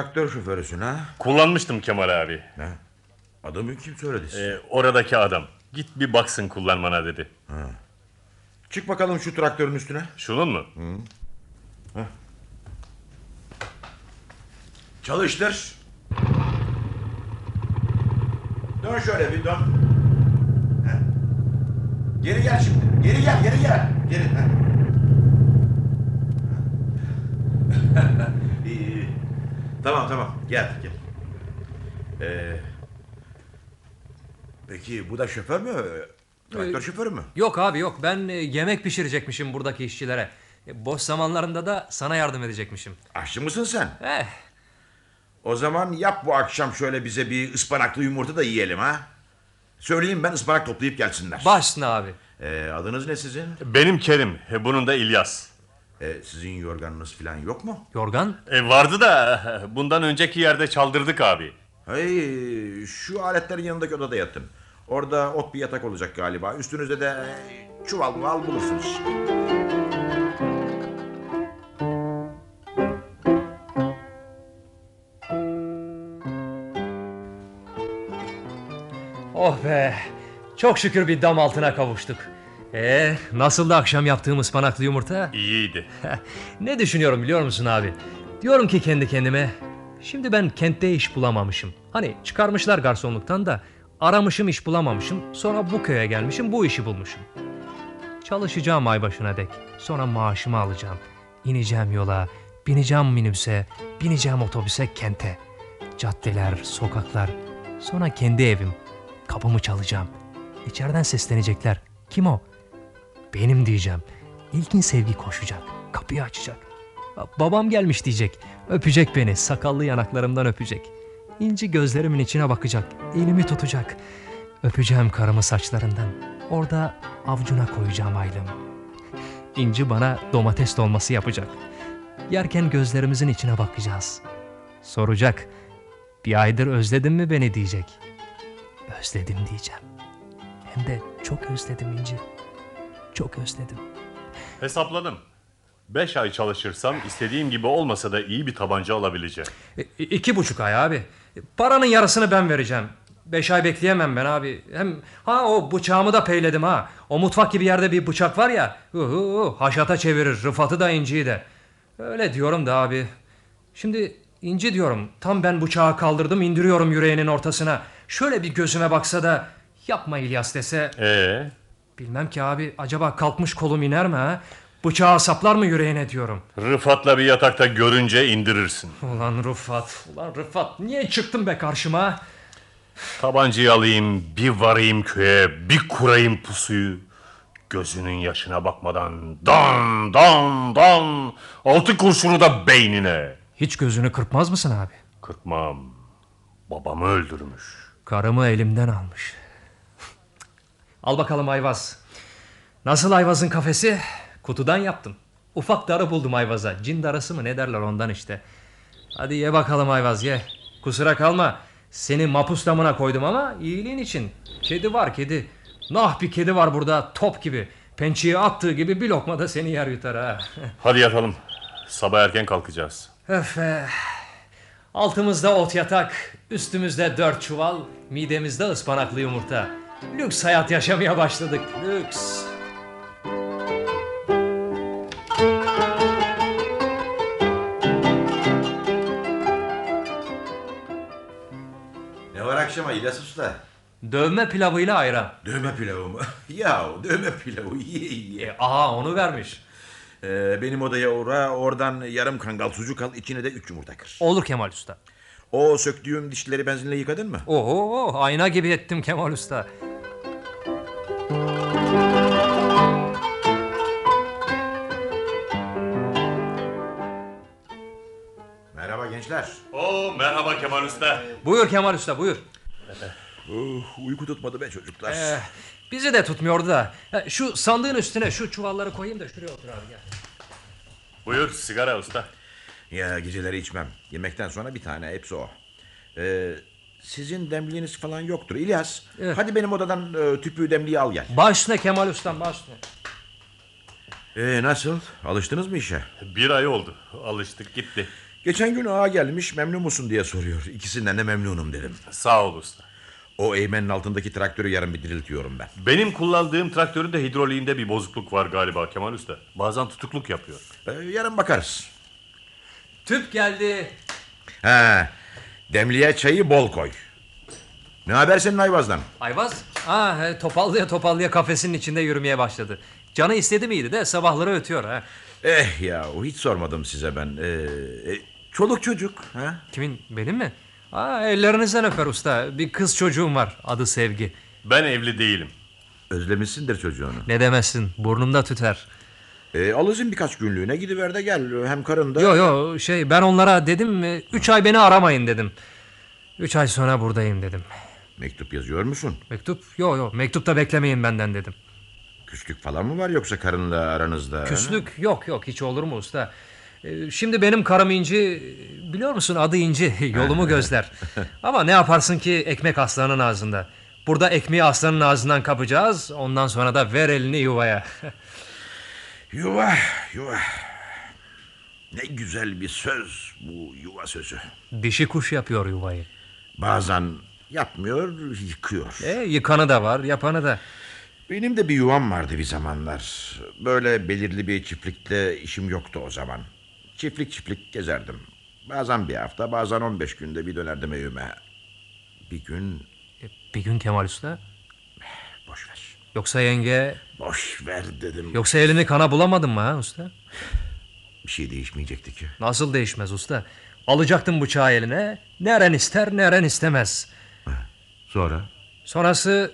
Traktör şoförüsün ha? Kullanmıştım Kemal abi. Ne? Adımı kim söyledi size? Ee, oradaki adam. Git bir baksın kullanmana dedi. Çık bakalım şu traktörün üstüne. Şunun mu? Çalıştır. Dön şöyle bir dön. Heh. Geri gel şimdi. Geri gel, geri gel. Geri. Tamam tamam. Gel gel. Ee, peki bu da şoför mü? Traktör şoförü mü? Yok abi yok ben e, yemek pişirecekmişim buradaki işçilere. E, boş zamanlarında da sana yardım edecekmişim. Aşçı mısın sen? Eh O zaman yap bu akşam şöyle bize bir ıspanaklı yumurta da yiyelim ha. Söyleyeyim ben ıspanak toplayıp gelsinler. başsın abi. Ee, adınız ne sizin? Benim Kerim. e, Bunun da İlyas. Ee, sizin yorganınız falan yok mu? Yorgan E, vardı da bundan önceki yerde çaldırdık abi. Hey, şu aletlerin yanındaki odada yatın. Orada ot bir yatak olacak galiba. Üstünüzde de e, çuval muval bulursunuz. Oh be çok şükür bir dam altına kavuştuk. Ee, nasıl da akşam yaptığım ıspanaklı yumurta? İyiydi. ne düşünüyorum biliyor musun abi? Diyorum ki kendi kendime. Şimdi ben kentte iş bulamamışım. Hani çıkarmışlar garsonluktan da aramışım iş bulamamışım. Sonra bu köye gelmişim bu işi bulmuşum. Çalışacağım ay başına dek. Sonra maaşımı alacağım. İneceğim yola, bineceğim minibüse, bineceğim otobüse kente. Caddeler, sokaklar. Sonra kendi evim. Kapımı çalacağım. İçeriden seslenecekler. Kim o? Benim diyeceğim. İlkin sevgi koşacak. Kapıyı açacak. Babam gelmiş diyecek. Öpecek beni. Sakallı yanaklarımdan öpecek. İnci gözlerimin içine bakacak. Elimi tutacak. Öpeceğim karımı saçlarından. Orada avcuna koyacağım aylığımı. İnci bana domates dolması yapacak. Yerken gözlerimizin içine bakacağız. Soracak. Bir aydır özledin mi beni diyecek. Özledim diyeceğim. Hem de çok özledim İnci. Çok özledim. Hesapladım. Beş ay çalışırsam istediğim gibi olmasa da iyi bir tabanca alabileceğim. E, iki buçuk ay abi. E, Paranın yarısını ben vereceğim. Beş ay bekleyemem ben abi. Hem ha o bıçağımı da peyledim ha. O mutfak gibi yerde bir bıçak var ya. Hu hu hu, haşata çevirir. Rıfat'ı da inciyi de. Öyle diyorum da abi. Şimdi inci diyorum. Tam ben bıçağı kaldırdım indiriyorum yüreğinin ortasına. Şöyle bir gözüme baksa da Yapma İlyas dese Ee, bilmem ki abi acaba kalkmış kolum iner mi ha? Bıçağı saplar mı yüreğine diyorum. Rıfat'la bir yatakta görünce indirirsin. Ulan Rıfat, ulan Rıfat niye çıktın be karşıma? Tabancayı alayım, bir varayım köye, bir kurayım pusuyu. Gözünün yaşına bakmadan dan dan dan altı kurşunu da beynine. Hiç gözünü kırpmaz mısın abi? Kırpmam. Babamı öldürmüş. Karımı elimden almış. Al bakalım Ayvaz. Nasıl Ayvaz'ın kafesi? Kutudan yaptım. Ufak darı buldum Ayvaz'a. Cin darısı mı ne derler ondan işte. Hadi ye bakalım Ayvaz ye. Kusura kalma. Seni mapus damına koydum ama iyiliğin için. Kedi var kedi. Nah bir kedi var burada top gibi. Pençeyi attığı gibi bir lokmada seni yer yutar ha. Hadi yatalım. Sabah erken kalkacağız. Öf be. Altımızda ot yatak, üstümüzde dört çuval, midemizde ıspanaklı yumurta. Lüks hayat yaşamaya başladık, lüks. Ne var akşama İlyas Usta? Dövme pilavıyla ayran. Dövme pilavı mı? ya dövme pilavı ye ye. E, aha onu vermiş. Ee, benim odaya uğra oradan yarım kangal sucuk al içine de üç yumurta kır. Olur Kemal Usta. O söktüğüm dişleri benzinle yıkadın mı? Oho ayna gibi ettim Kemal Usta. Gençler. Oo merhaba Kemal Usta. Buyur Kemal Usta buyur. Uh, uyku tutmadı be çocuklar. Eh, bizi de tutmuyordu da. Ha, Şu sandığın üstüne şu çuvalları koyayım da şuraya otur abi gel. Buyur sigara usta. Ya geceleri içmem. Yemekten sonra bir tane hepsi o. Ee, sizin demliğiniz falan yoktur. İlyas Evet. hadi benim odadan e, tüpü demliği al gel. Baş üstüne Kemal Usta'm baş üstüne. Ee, nasıl? Alıştınız mı işe? Bir ay oldu. Alıştık gitti. Geçen gün ağa gelmiş memnun musun diye soruyor. İkisinden de memnunum dedim. Sağ ol usta. O eğmenin altındaki traktörü yarın bir diriltiyorum ben. Benim kullandığım traktörün de hidroliğinde bir bozukluk var galiba Kemal Usta. Bazen tutukluk yapıyor. Ee, yarın bakarız. Tüp geldi. Ha, demliğe çayı bol koy. Ne haber senin Ayvaz'dan? Ayvaz ha, he, topallıya topallıya kafesinin içinde yürümeye başladı. Canı istedi miydi de sabahları ötüyor ha. Eh ya hiç sormadım size ben. Ee, e, çoluk çocuk. Ha? Kimin benim mi? Aa, ellerinizden öper usta. Bir kız çocuğum var adı Sevgi. Ben evli değilim. Özlemişsindir çocuğunu. Ne demezsin burnumda tüter. Ee, al izin birkaç günlüğüne gidiver de gel. Hem karın da... Yo yo şey ben onlara dedim e, üç ay beni aramayın dedim. Üç ay sonra buradayım dedim. Mektup yazıyor musun? Mektup yo yo mektupta beklemeyin benden dedim. Küslük falan mı var yoksa karınla aranızda? Küslük yok yok hiç olur mu usta? Ee, Şimdi benim karım İnci biliyor musun adı İnci yolumu gözler. Ama ne yaparsın ki ekmek aslanın ağzında. Burada ekmeği aslanın ağzından kapacağız ondan sonra da ver elini yuvaya. Yuva, yuva. Ne güzel bir söz bu yuva sözü. Dişi kuş yapıyor yuvayı. Bazen yapmıyor, yıkıyor. E, yıkanı da var yapanı da. Benim de bir yuvam vardı bir zamanlar. Böyle belirli bir çiftlikte işim yoktu o zaman. Çiftlik çiftlik gezerdim. Bazen bir hafta, bazen 15 günde bir dönerdim evime. Bir gün E, Bir gün Kemal Usta boş ver. yoksa yenge Boş ver dedim. yoksa elini kana bulamadın mı ha usta? Bir şey değişmeyecekti ki. Nasıl değişmez usta? Alacaktın bıçağı eline neren ister neren istemez. Sonra? Sonrası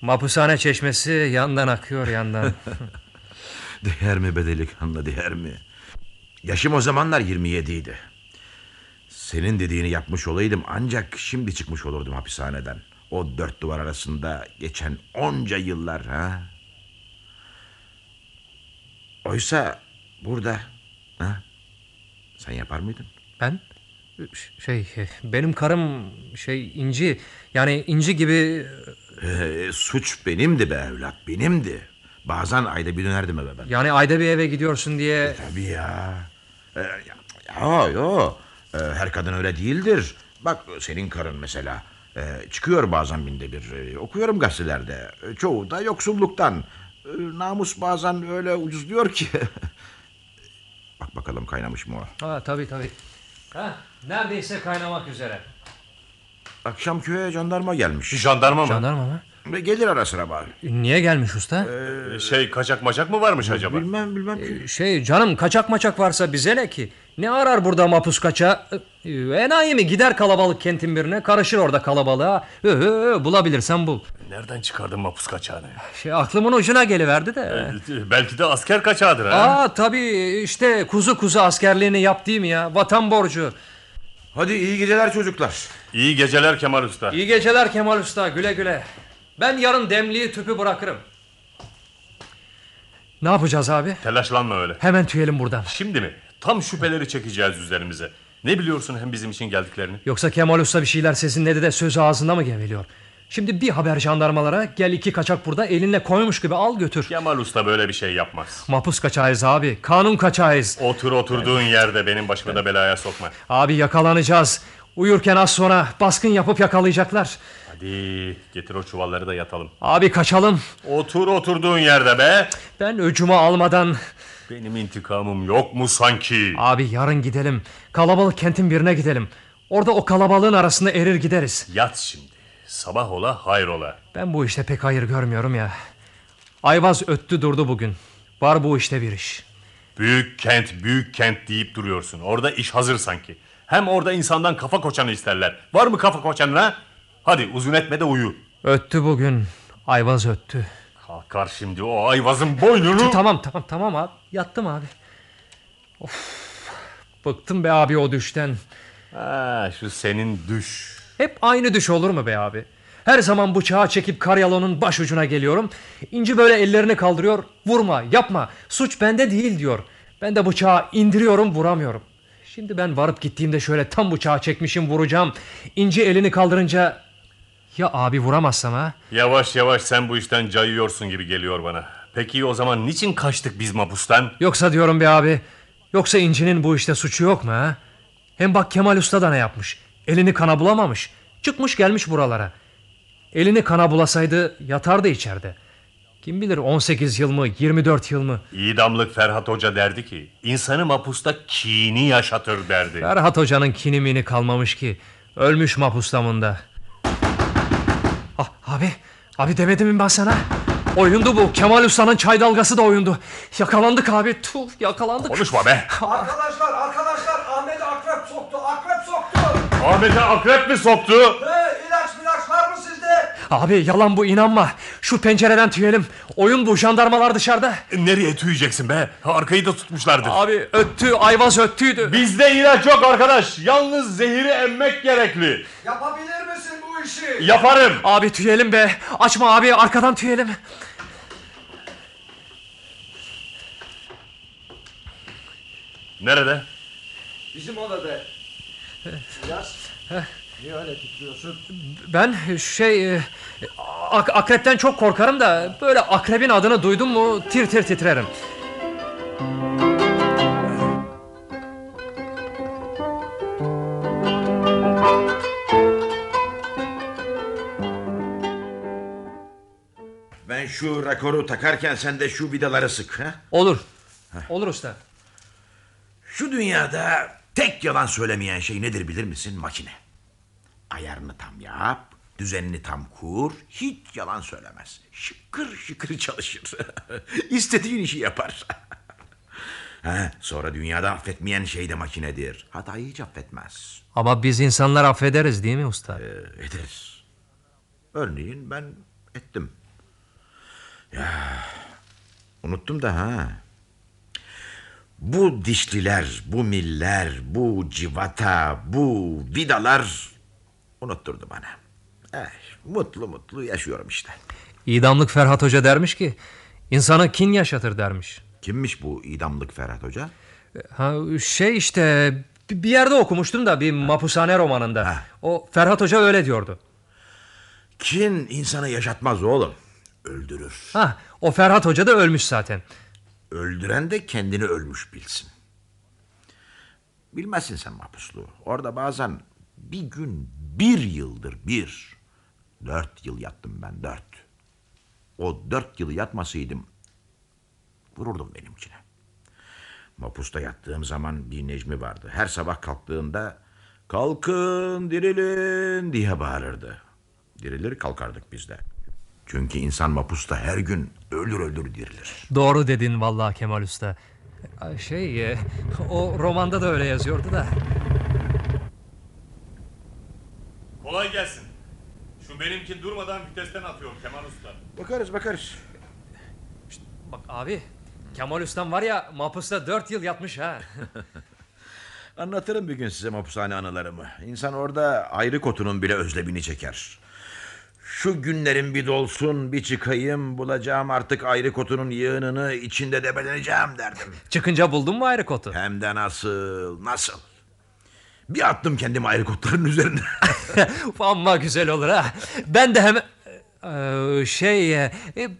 mapushane çeşmesi yandan akıyor yandan. Değer mi be delikanlı değer mi? Yaşım o zamanlar 27 idi. Senin dediğini yapmış olaydım ancak şimdi çıkmış olurdum hapishaneden. O dört duvar arasında geçen onca yıllar ha. Oysa burada ha? Sen yapar mıydın? ben şey benim karım şey inci yani inci gibi Ee, suç benimdi be evlat benimdi. Bazen ayda bir dönerdim eve ben. yani ayda bir eve gidiyorsun diye Tabii ya. Ee, ya, ya yo. Ee, her kadın öyle değildir. Bak senin karın mesela. Ee, çıkıyor bazen binde bir. Ee, okuyorum gazetelerde. Ee, çoğu da yoksulluktan. Ee, namus bazen öyle ucuzluyor ki. Bak bakalım kaynamış mı o? ha tabii tabii. Ha neredeyse kaynamak üzere. Akşam köye jandarma gelmiş. Jandarma mı? Jandarma mı? Ve gelir ara sıra bari. Niye gelmiş usta? Şey kaçak maçak mı varmış acaba? Bilmem bilmem ki. Şey canım kaçak maçak varsa bize ne ki? Ne arar burada mapus kaça? Ee, Enayi mi gider kalabalık kentin birine karışır orada kalabalığa. Ee, ee, bulabilirsen bul. Nereden çıkardın mapus kaçağını? Şey aklımın ucuna geliverdi de. Belki de asker kaçağıdır ha. Aa tabii işte kuzu kuzu askerliğini yap değil mi ya? Vatan borcu. Hadi iyi geceler çocuklar. İyi geceler Kemal Usta. İyi geceler Kemal Usta güle güle. Ben yarın demliği tüpü bırakırım. Ne yapacağız abi? Telaşlanma öyle. Hemen tüyelim buradan. Şimdi mi? Tam şüpheleri çekeceğiz üzerimize. Ne biliyorsun hem bizim için geldiklerini? Yoksa Kemal Usta bir şeyler sezinledi de sözü ağzında mı geveliyor? Şimdi bir haber jandarmalara gel iki kaçak burada elinle koymuş gibi al götür. Kemal Usta böyle bir şey yapmaz. Mapus kaçağıyız abi. Kanun kaçağıyız. Otur oturduğun yerde benim başımı da belaya sokma. Abi yakalanacağız. Uyurken az sonra baskın yapıp yakalayacaklar. Hadi getir o çuvalları da yatalım. Abi kaçalım. Otur oturduğun yerde be. Ben öcümü almadan... Benim intikamım yok mu sanki? Abi yarın gidelim. Kalabalık kentin birine gidelim. Orada o kalabalığın arasında erir gideriz. Yat şimdi. Sabah ola hayrola. Ben bu işte pek hayır görmüyorum ya. Ayvaz öttü durdu bugün. Var bu işte bir iş. Büyük kent büyük kent deyip duruyorsun. Orada iş hazır sanki. Hem orada insandan kafa koçanı isterler. Var mı kafa koçanın ha? Hadi uzun etme de uyu. Öttü bugün. Ayvaz öttü. Kalkar şimdi o ayvazın boynunu. Tamam tamam tamam abi. Yattım abi. Of. Bıktım be abi o düşten. Ha, şu senin düş. Hep aynı düş olur mu be abi? Her zaman bıçağı çekip karyalonun baş ucuna geliyorum. İnci böyle ellerini kaldırıyor. Vurma, yapma. Suç bende değil diyor. Ben de bıçağı indiriyorum, vuramıyorum. Şimdi ben varıp gittiğimde şöyle tam bıçağı çekmişim vuracağım. İnci elini kaldırınca ya abi vuramazsam ha? Yavaş yavaş sen bu işten cayıyorsun gibi geliyor bana. Peki o zaman niçin kaçtık biz mapustan? Yoksa diyorum be abi. Yoksa İnci'nin bu işte suçu yok mu ha? Hem bak Kemal Usta da ne yapmış? Elini kana bulamamış. Çıkmış gelmiş buralara. Elini kana bulasaydı yatardı içeride. Kim bilir 18 yıl mı 24 yıl mı? İdamlık Ferhat Hoca derdi ki insanı mapusta kini yaşatır derdi. Ferhat Hoca'nın kinimini kalmamış ki. Ölmüş mahpuslamında. Ah, abi, abi demedim mi ben sana? Oyundu bu. Kemal Usta'nın çay dalgası da oyundu. Yakalandık abi. Tuh yakalandık. Konuşma be. Arkadaşlar arkadaşlar Ahmet'e akrep mi soktu? He ilaç milaç var mı sizde? Abi yalan bu inanma. Şu pencereden tüyelim. Oyun bu jandarmalar dışarıda. Nereye tüyeceksin be? Arkayı da tutmuşlardır. Abi öttü ayvaz öttüydü. Bizde ilaç yok arkadaş. Yalnız zehiri emmek gerekli. Yapabilir misin bu işi? Yaparım. Abi tüyelim be. Açma abi arkadan tüyelim. Nerede? Bizim odada. İlyas. Niye öyle titriyorsun? Ben şey e, ak- akrepten çok korkarım da böyle akrebin adını duydum mu tir tir titrerim. Ben şu rekoru takarken sen de şu vidaları sık. Ha? Olur. Olur usta. Şu dünyada tek yalan söylemeyen şey nedir bilir misin? Makine. Ayarını tam yap, düzenini tam kur, hiç yalan söylemez. Şıkır şıkır çalışır. İstediğin işi yapar. ha, sonra dünyada affetmeyen şey de makinedir. Hatayı hiç affetmez. Ama biz insanlar affederiz değil mi usta? Ee, ederiz. Örneğin ben ettim. Ya unuttum da ha. Bu dişliler, bu miller, bu civata, bu vidalar unutturdu bana. Eh, mutlu mutlu yaşıyorum işte. İdamlık Ferhat Hoca dermiş ki insana kin yaşatır dermiş. Kimmiş bu idamlık Ferhat Hoca? Ha, şey işte bi- bir yerde okumuştum da bir mapushane romanında. Ha. O Ferhat Hoca öyle diyordu. Kin insanı yaşatmaz oğlum. Öldürür. Ha, o Ferhat Hoca da ölmüş zaten. Öldüren de kendini ölmüş bilsin. Bilmezsin sen mahpusluğu. Orada bazen bir gün bir yıldır bir. Dört yıl yattım ben dört. O dört yılı yatmasaydım vururdum benimkine. Mapusta yattığım zaman bir Necmi vardı. Her sabah kalktığında Kalkın dirilin diye bağırırdı. Dirilir kalkardık biz de. Çünkü insan mapusta her gün ölür ölür dirilir. Doğru dedin vallahi Kemal Usta. Şey, e, o romanda da öyle yazıyordu da. Kolay gelsin. Şu benimki durmadan vitesten atıyor Kemal Usta. Bakarız bakarız. Bak abi, Kemal Usta'm var ya mapusta 4 yıl yatmış ha. Anlatırım bir gün size mapushane anılarımı. İnsan orada ayrı kotunun bile özlemini çeker. Şu günlerin bir dolsun bir çıkayım bulacağım artık ayrı kotunun yığınını içinde debeleneceğim derdim. Çıkınca buldun mu ayrı kotu? Hem de nasıl nasıl. Bir attım kendimi ayrı kotların üzerine. Amma güzel olur ha. Ben de hemen... Ee, şey e,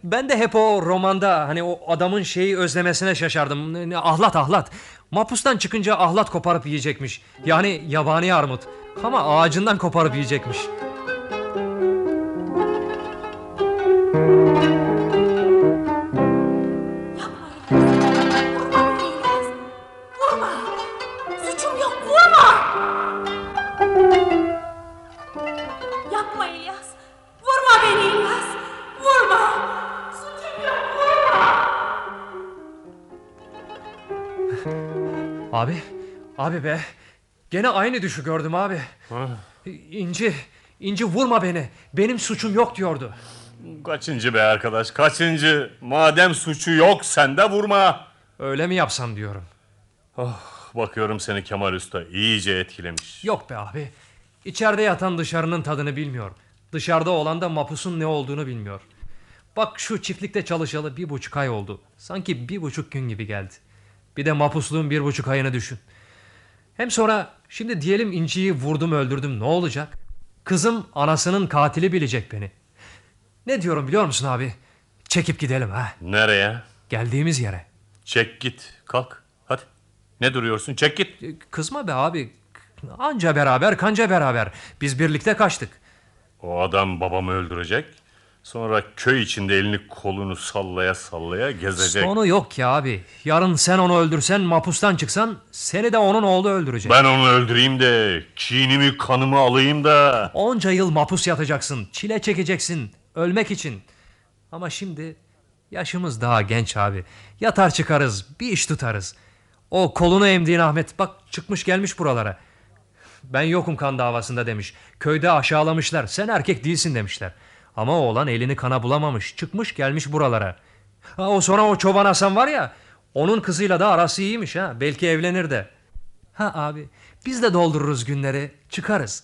ben de hep o romanda hani o adamın şeyi özlemesine şaşardım. Ahlat ahlat. Mapustan çıkınca ahlat koparıp yiyecekmiş. Yani yabani armut. Ama ağacından koparıp yiyecekmiş. Abi, abi be. Gene aynı düşü gördüm abi. İnci, İnci vurma beni. Benim suçum yok diyordu. Kaçıncı be arkadaş kaçıncı? Madem suçu yok sen de vurma. Öyle mi yapsam diyorum. Bakıyorum seni Kemal Usta iyice etkilemiş. Yok be abi. İçeride yatan dışarının tadını bilmiyor. Dışarıda olan da mapusun ne olduğunu bilmiyor. Bak şu çiftlikte çalışalı bir buçuk ay oldu. Sanki bir buçuk gün gibi geldi. Bir de mapusluğun bir buçuk ayını düşün. Hem sonra şimdi diyelim inciyi vurdum öldürdüm ne olacak? Kızım anasının katili bilecek beni. Ne diyorum biliyor musun abi? Çekip gidelim ha. Nereye? Geldiğimiz yere. Çek git kalk hadi. Ne duruyorsun çek git. E, Kızma be abi. Anca beraber kanca beraber. Biz birlikte kaçtık. O adam babamı öldürecek. Sonra köy içinde elini kolunu sallaya sallaya gezecek. Sonu yok ki abi. Yarın sen onu öldürsen mapustan çıksan seni de onun oğlu öldürecek. Ben onu öldüreyim de kinimi kanımı alayım da. Onca yıl mapus yatacaksın. Çile çekeceksin. Ölmek için. Ama şimdi yaşımız daha genç abi. Yatar çıkarız. Bir iş tutarız. O kolunu emdiğin Ahmet bak çıkmış gelmiş buralara. Ben yokum kan davasında demiş. Köyde aşağılamışlar. Sen erkek değilsin demişler. Ama oğlan elini kana bulamamış. Çıkmış gelmiş buralara. Ha, o sonra o çoban Hasan var ya. Onun kızıyla da arası iyiymiş ha. Belki evlenir de. Ha abi biz de doldururuz günleri. Çıkarız.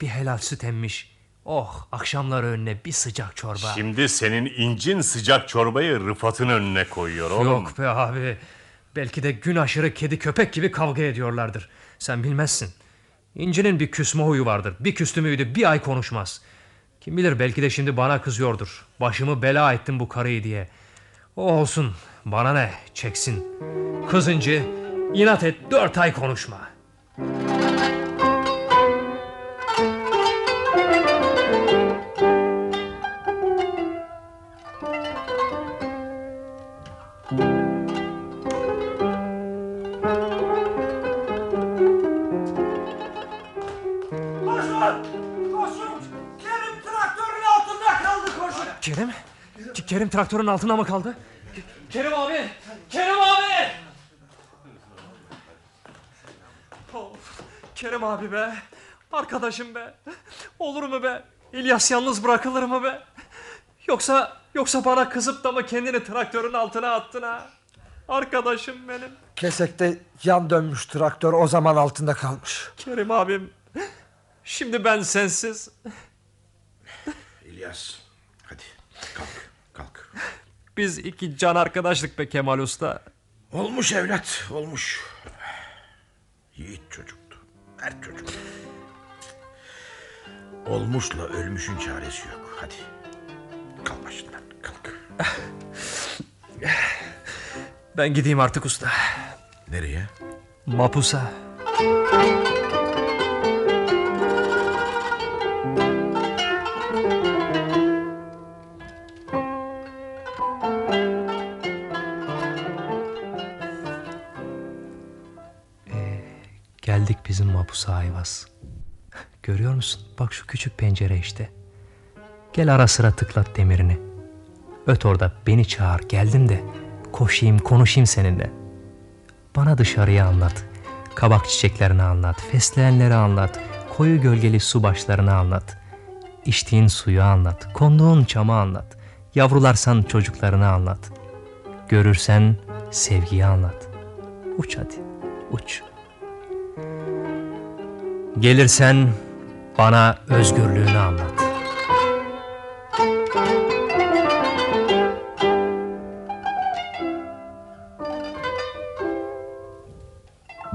Bir helal süt emmiş. Oh akşamları önüne bir sıcak çorba. Şimdi senin incin sıcak çorbayı Rıfat'ın önüne koyuyor oğlum. Yok be abi. Belki de gün aşırı kedi köpek gibi kavga ediyorlardır. Sen bilmezsin. İnci'nin bir küsme huyu vardır. Bir küstü müydü bir ay konuşmaz. Kim bilir belki de şimdi bana kızıyordur. Başımı bela ettim bu karıyı diye. O olsun. Bana ne? Çeksin. Kız İnci inat et dört ay konuşma. Koşun! Koşun! Kerim traktörün altında kaldı koşun! Kerim? Ke- Kerim traktörün altına mı kaldı? Ke- Kerim abi! Kerim abi! Of, Kerim abi be! Arkadaşım be! Olur mu be? İlyas yalnız bırakılır mı be? Yoksa yoksa bana kızıp da mı kendini traktörün altına attın ha? Arkadaşım benim. Kesekte yan dönmüş traktör o zaman altında kalmış. Kerim abim. Şimdi ben sensiz. İlyas hadi kalk kalk. Biz iki can arkadaşlık be Kemal Usta. Olmuş evlat olmuş. Yiğit çocuktu. Her çocuk. Olmuşla ölmüşün çaresi yok. Hadi. Kalk başından kalk. Ben gideyim artık usta. Nereye? Mapusa. Ee, geldik bizim mapusa Ayvaz. Görüyor musun? Bak şu küçük pencere işte. Gel ara sıra tıklat demirini. Öt orada beni çağır geldim de koşayım konuşayım seninle. Bana dışarıyı anlat. Kabak çiçeklerini anlat. Fesleğenleri anlat. Koyu gölgeli su başlarını anlat. İçtiğin suyu anlat. Konduğun çamı anlat. Yavrularsan çocuklarını anlat. Görürsen sevgiyi anlat. Uç hadi. Uç. Gelirsen bana özgürlüğünü anlat.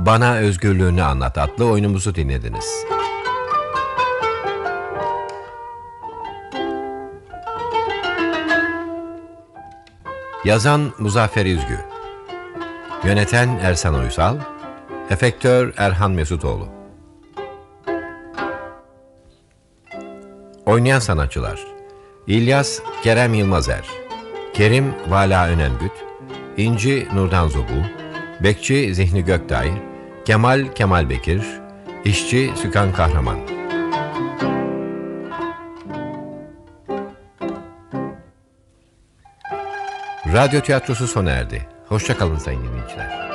Bana Özgürlüğünü Anlat adlı oyunumuzu dinlediniz. Yazan Muzaffer İzgü Yöneten Ersan Uysal. Efektör Erhan Mesutoğlu Oynayan sanatçılar İlyas Kerem Yılmazer Kerim Vala Önengüt İnci Nurdan Zobu Bekçi Zihni Göktay Kemal Kemal Bekir İşçi Sükan Kahraman Radyo tiyatrosu sona erdi. Hoşçakalın sayın dinleyiciler.